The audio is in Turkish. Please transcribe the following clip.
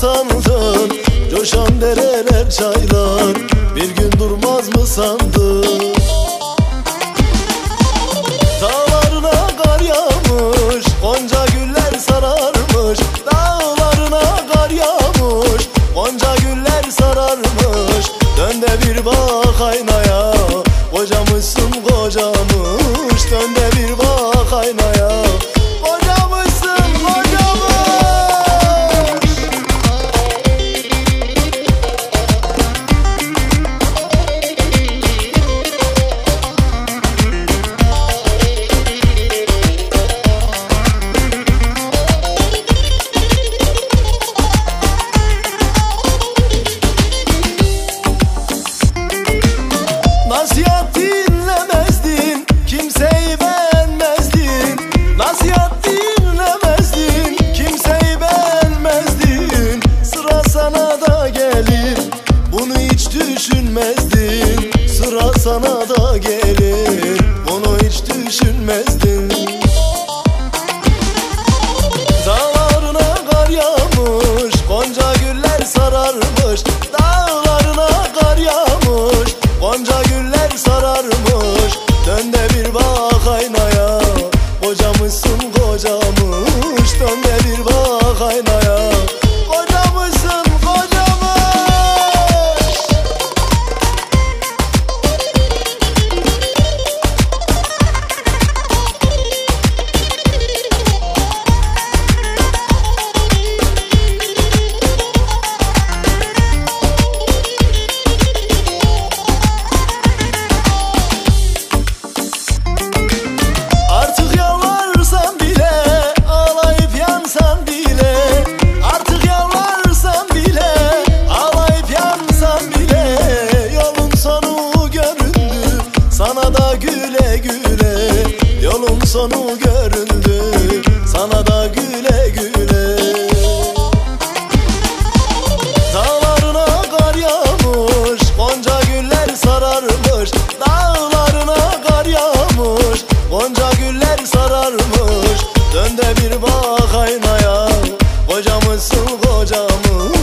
sandın? Coşan dereler çaylar Bir gün durmaz mı sandın? Dağlarına kar yağmış Gonca güller sararmış. Dağlarına kar yağmış Gonca güller sararmış. Dön de bir bak aynaya gelir. Bunu hiç düşünmezdin. Sıra sana da gelir. Bunu hiç düşünmezdin sonu göründü. Sana da güle güle. Dağlarına kar yağmış Gonca güller sararmış. Dağlarına kar yağmış Gonca güller sararmış. Dön de bir bak aynaya Kocamızsın kocamız